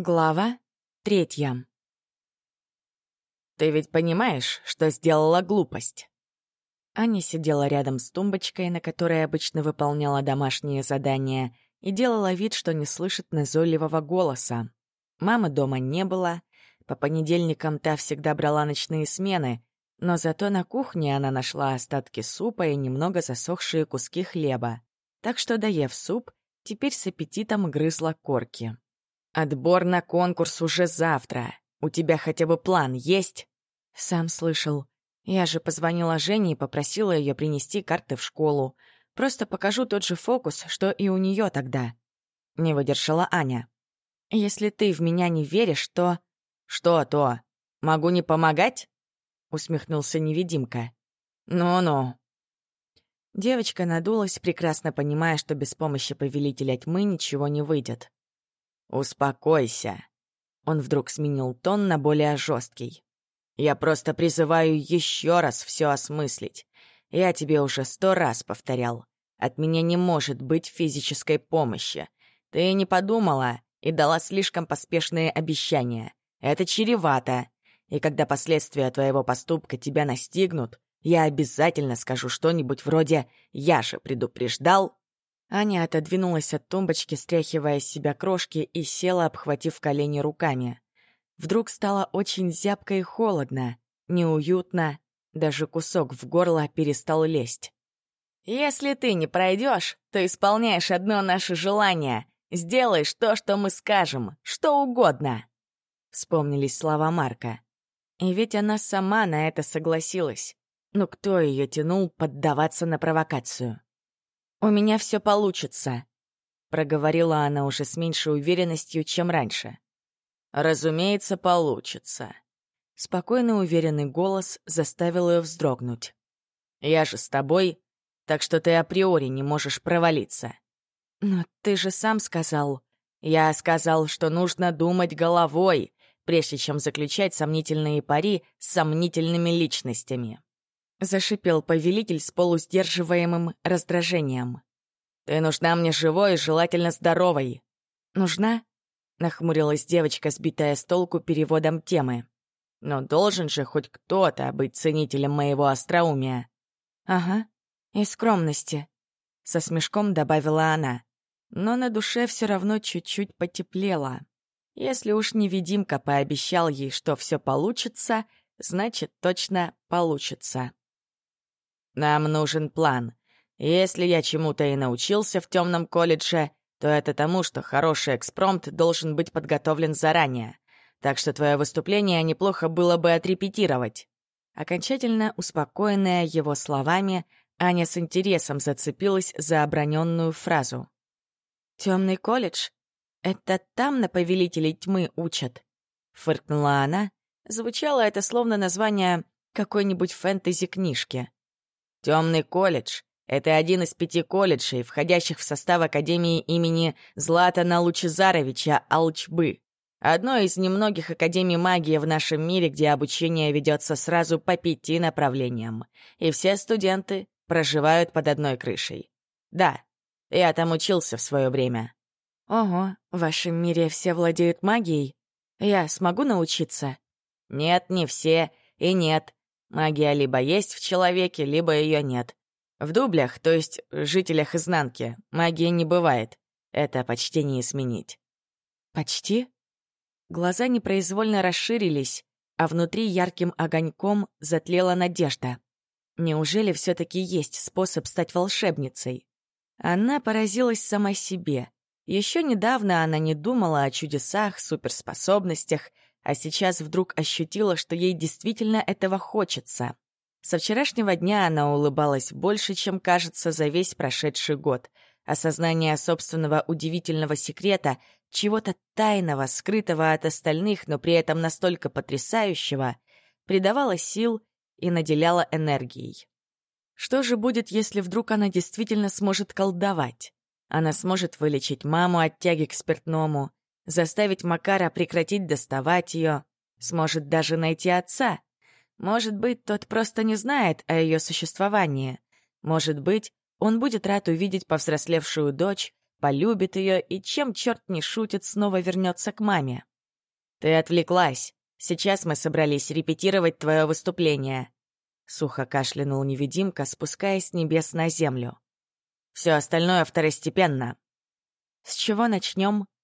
Глава третья. «Ты ведь понимаешь, что сделала глупость?» Аня сидела рядом с тумбочкой, на которой обычно выполняла домашние задания, и делала вид, что не слышит назойливого голоса. Мамы дома не было, по понедельникам та всегда брала ночные смены, но зато на кухне она нашла остатки супа и немного засохшие куски хлеба. Так что, доев суп, теперь с аппетитом грызла корки. Отбор на конкурс уже завтра. У тебя хотя бы план есть? Сам слышал. Я же позвонила Жене и попросила ее принести карты в школу. Просто покажу тот же фокус, что и у нее тогда. Не выдержала Аня. Если ты в меня не веришь, то... Что то? Могу не помогать? Усмехнулся невидимка. Ну-ну. Девочка надулась, прекрасно понимая, что без помощи повелителя тьмы ничего не выйдет. «Успокойся». Он вдруг сменил тон на более жесткий. «Я просто призываю еще раз все осмыслить. Я тебе уже сто раз повторял. От меня не может быть физической помощи. Ты не подумала и дала слишком поспешные обещания. Это чревато. И когда последствия твоего поступка тебя настигнут, я обязательно скажу что-нибудь вроде «я же предупреждал», Аня отодвинулась от тумбочки, стряхивая с себя крошки, и села, обхватив колени руками. Вдруг стало очень зябко и холодно, неуютно, даже кусок в горло перестал лезть. «Если ты не пройдешь, то исполняешь одно наше желание. Сделаешь то, что мы скажем, что угодно!» Вспомнились слова Марка. И ведь она сама на это согласилась. Но кто ее тянул поддаваться на провокацию? «У меня все получится», — проговорила она уже с меньшей уверенностью, чем раньше. «Разумеется, получится». Спокойный уверенный голос заставил ее вздрогнуть. «Я же с тобой, так что ты априори не можешь провалиться». «Но ты же сам сказал...» «Я сказал, что нужно думать головой, прежде чем заключать сомнительные пари с сомнительными личностями». — зашипел повелитель с полусдерживаемым раздражением. «Ты нужна мне живой и желательно здоровой». «Нужна?» — нахмурилась девочка, сбитая с толку переводом темы. «Но должен же хоть кто-то быть ценителем моего остроумия». «Ага, и скромности», — со смешком добавила она. Но на душе все равно чуть-чуть потеплело. Если уж невидимка пообещал ей, что все получится, значит, точно получится. Нам нужен план. Если я чему-то и научился в темном колледже, то это тому, что хороший экспромт должен быть подготовлен заранее. Так что твое выступление неплохо было бы отрепетировать». Окончательно успокоенная его словами, Аня с интересом зацепилась за оброненную фразу. «Темный колледж? Это там на повелителей тьмы учат?» — фыркнула она. Звучало это словно название какой-нибудь фэнтези-книжки. Темный колледж — это один из пяти колледжей, входящих в состав Академии имени Златана Лучезаровича Алчбы. Одной из немногих академий магии в нашем мире, где обучение ведется сразу по пяти направлениям. И все студенты проживают под одной крышей. Да, я там учился в свое время. Ого, в вашем мире все владеют магией? Я смогу научиться? Нет, не все, и нет, Магия либо есть в человеке, либо ее нет. В дублях, то есть жителях изнанки, магии не бывает. Это почти не изменить. Почти? Глаза непроизвольно расширились, а внутри ярким огоньком затлела надежда. Неужели все-таки есть способ стать волшебницей? Она поразилась сама себе. Еще недавно она не думала о чудесах, суперспособностях, а сейчас вдруг ощутила, что ей действительно этого хочется. Со вчерашнего дня она улыбалась больше, чем кажется за весь прошедший год. Осознание собственного удивительного секрета, чего-то тайного, скрытого от остальных, но при этом настолько потрясающего, придавало сил и наделяло энергией. Что же будет, если вдруг она действительно сможет колдовать? Она сможет вылечить маму от тяги к спиртному, заставить Макара прекратить доставать ее, сможет даже найти отца. Может быть, тот просто не знает о ее существовании. Может быть, он будет рад увидеть повзрослевшую дочь, полюбит ее и, чем черт не шутит, снова вернется к маме. «Ты отвлеклась. Сейчас мы собрались репетировать твое выступление», — сухо кашлянул невидимка, спускаясь с небес на землю. «Все остальное второстепенно». «С чего начнем?» —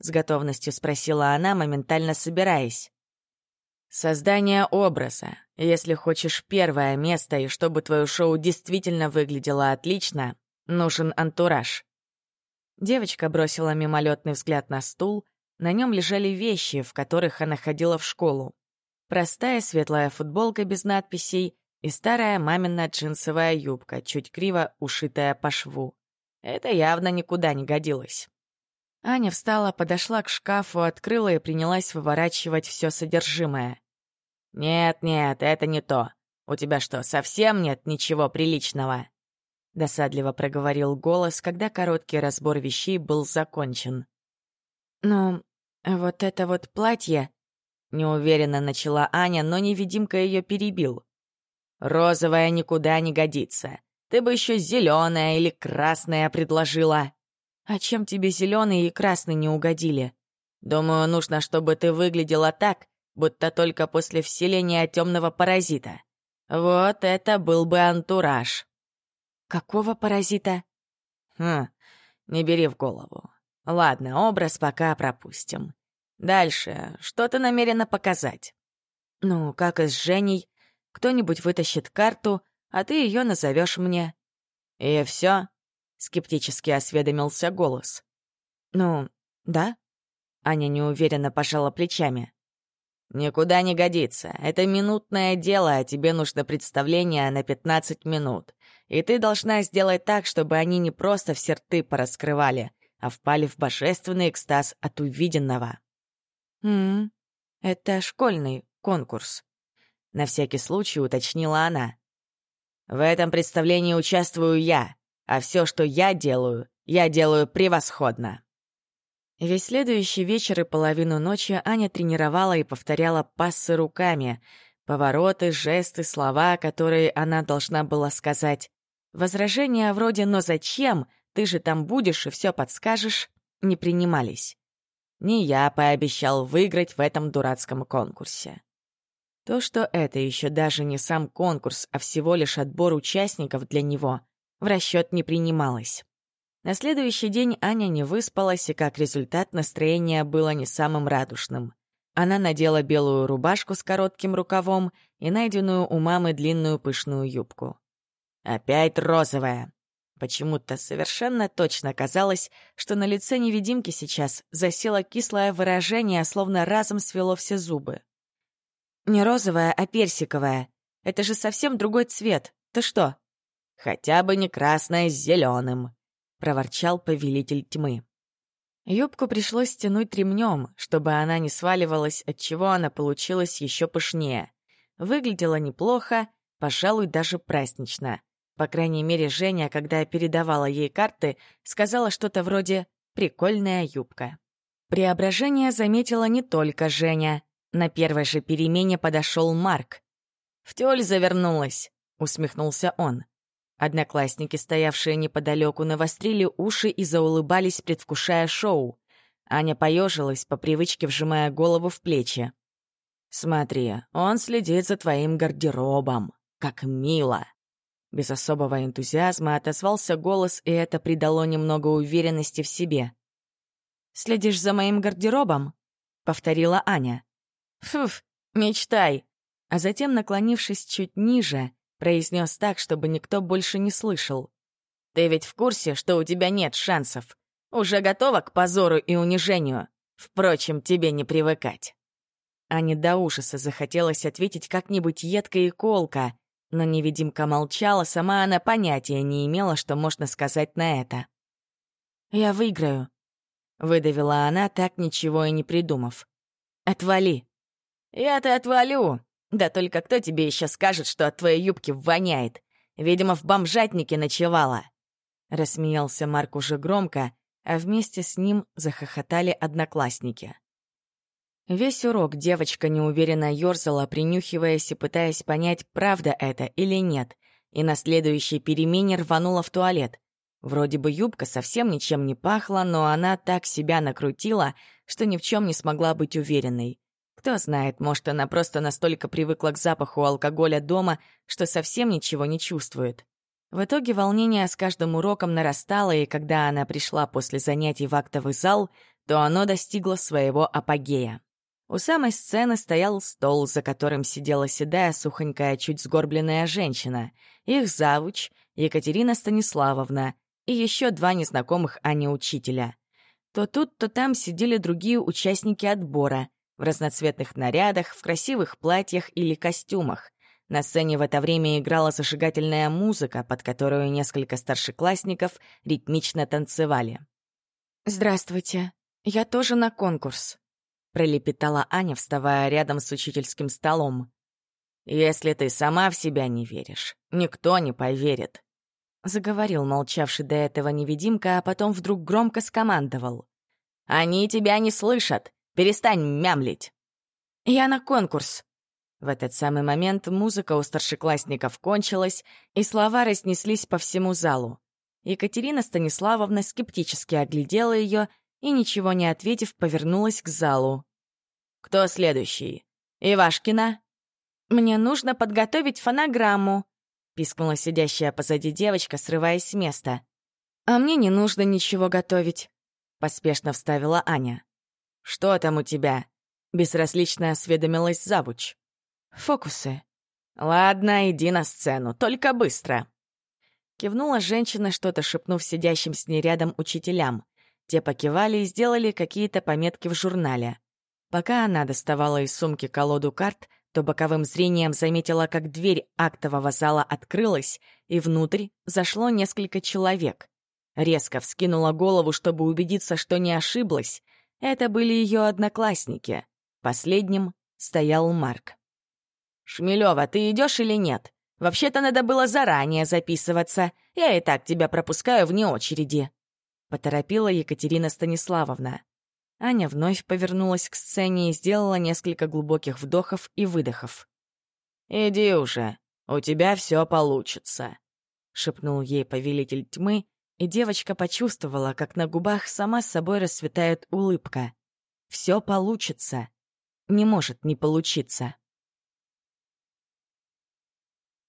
с готовностью спросила она, моментально собираясь. «Создание образа. Если хочешь первое место и чтобы твое шоу действительно выглядело отлично, нужен антураж». Девочка бросила мимолетный взгляд на стул — на нем лежали вещи, в которых она ходила в школу. Простая светлая футболка без надписей и старая мамина джинсовая юбка, чуть криво ушитая по шву. Это явно никуда не годилось. Аня встала, подошла к шкафу, открыла и принялась выворачивать все содержимое. «Нет-нет, это не то. У тебя что, совсем нет ничего приличного?» Досадливо проговорил голос, когда короткий разбор вещей был закончен. «Ну, «Вот это вот платье...» — неуверенно начала Аня, но невидимка ее перебил. «Розовое никуда не годится. Ты бы еще зеленое или красное предложила». «А чем тебе зеленый и красный не угодили?» «Думаю, нужно, чтобы ты выглядела так, будто только после вселения темного паразита. Вот это был бы антураж». «Какого паразита?» «Хм, не бери в голову. Ладно, образ пока пропустим. Дальше, что ты намерена показать? Ну, как и с Женей. Кто-нибудь вытащит карту, а ты ее назовешь мне. И все? Скептически осведомился голос. Ну, да? Аня неуверенно пожала плечами. «Никуда не годится. Это минутное дело, а тебе нужно представление на 15 минут. И ты должна сделать так, чтобы они не просто все рты пораскрывали, а впали в божественный экстаз от увиденного. «М это школьный конкурс», — на всякий случай уточнила она. «В этом представлении участвую я, а все, что я делаю, я делаю превосходно». Весь следующий вечер и половину ночи Аня тренировала и повторяла пассы руками, повороты, жесты, слова, которые она должна была сказать. Возражения вроде «но зачем?» ты же там будешь и все подскажешь, не принимались. Не я пообещал выиграть в этом дурацком конкурсе. То, что это еще даже не сам конкурс, а всего лишь отбор участников для него, в расчет не принималось. На следующий день Аня не выспалась, и как результат настроение было не самым радушным. Она надела белую рубашку с коротким рукавом и найденную у мамы длинную пышную юбку. «Опять розовая!» Почему-то совершенно точно казалось, что на лице невидимки сейчас засело кислое выражение, словно разом свело все зубы. «Не розовая, а персиковая. Это же совсем другой цвет. Ты что?» «Хотя бы не красное с зеленым», — проворчал повелитель тьмы. Юбку пришлось стянуть ремнем, чтобы она не сваливалась, отчего она получилась еще пышнее. Выглядела неплохо, пожалуй, даже празднично. По крайней мере, Женя, когда передавала ей карты, сказала что-то вроде «прикольная юбка». Преображение заметила не только Женя. На первой же перемене подошел Марк. «В тёль завернулась», — усмехнулся он. Одноклассники, стоявшие неподалеку, навострили уши и заулыбались, предвкушая шоу. Аня поежилась, по привычке вжимая голову в плечи. «Смотри, он следит за твоим гардеробом. Как мило!» Без особого энтузиазма отозвался голос, и это придало немного уверенности в себе. «Следишь за моим гардеробом?» — повторила Аня. «Фуф, мечтай!» А затем, наклонившись чуть ниже, произнес так, чтобы никто больше не слышал. «Ты ведь в курсе, что у тебя нет шансов? Уже готова к позору и унижению? Впрочем, тебе не привыкать». Ане до ужаса захотелось ответить как-нибудь едко и колко, но невидимка молчала, сама она понятия не имела, что можно сказать на это. «Я выиграю», — выдавила она, так ничего и не придумав. «Отвали». «Я-то отвалю. Да только кто тебе еще скажет, что от твоей юбки воняет? Видимо, в бомжатнике ночевала». Рассмеялся Марк уже громко, а вместе с ним захохотали одноклассники. Весь урок девочка неуверенно ёрзала, принюхиваясь и пытаясь понять, правда это или нет, и на следующей перемене рванула в туалет. Вроде бы юбка совсем ничем не пахла, но она так себя накрутила, что ни в чем не смогла быть уверенной. Кто знает, может, она просто настолько привыкла к запаху алкоголя дома, что совсем ничего не чувствует. В итоге волнение с каждым уроком нарастало, и когда она пришла после занятий в актовый зал, то оно достигло своего апогея. У самой сцены стоял стол, за которым сидела седая, сухонькая, чуть сгорбленная женщина, их завуч Екатерина Станиславовна и еще два незнакомых Ане учителя. То тут, то там сидели другие участники отбора, в разноцветных нарядах, в красивых платьях или костюмах. На сцене в это время играла зажигательная музыка, под которую несколько старшеклассников ритмично танцевали. «Здравствуйте, я тоже на конкурс», — пролепетала Аня, вставая рядом с учительским столом. «Если ты сама в себя не веришь, никто не поверит», — заговорил молчавший до этого невидимка, а потом вдруг громко скомандовал. «Они тебя не слышат! Перестань мямлить!» «Я на конкурс!» В этот самый момент музыка у старшеклассников кончилась, и слова разнеслись по всему залу. Екатерина Станиславовна скептически оглядела ее и, ничего не ответив, повернулась к залу. «Кто следующий? Ивашкина?» «Мне нужно подготовить фонограмму», — пискнула сидящая позади девочка, срываясь с места. «А мне не нужно ничего готовить», — поспешно вставила Аня. «Что там у тебя?» — безразлично осведомилась завуч. «Фокусы». «Ладно, иди на сцену, только быстро». Кивнула женщина, что-то шепнув сидящим с ней рядом учителям. Те покивали и сделали какие-то пометки в журнале. Пока она доставала из сумки колоду карт, то боковым зрением заметила, как дверь актового зала открылась, и внутрь зашло несколько человек. Резко вскинула голову, чтобы убедиться, что не ошиблась, это были ее одноклассники. Последним стоял Марк. «Шмелева, ты идешь или нет? Вообще-то надо было заранее записываться. Я и так тебя пропускаю вне очереди», — поторопила Екатерина Станиславовна. Аня вновь повернулась к сцене и сделала несколько глубоких вдохов и выдохов. «Иди уже, у тебя все получится», — шепнул ей повелитель тьмы и девочка почувствовала, как на губах сама с собой расцветает улыбка. «Все получится. Не может не получиться».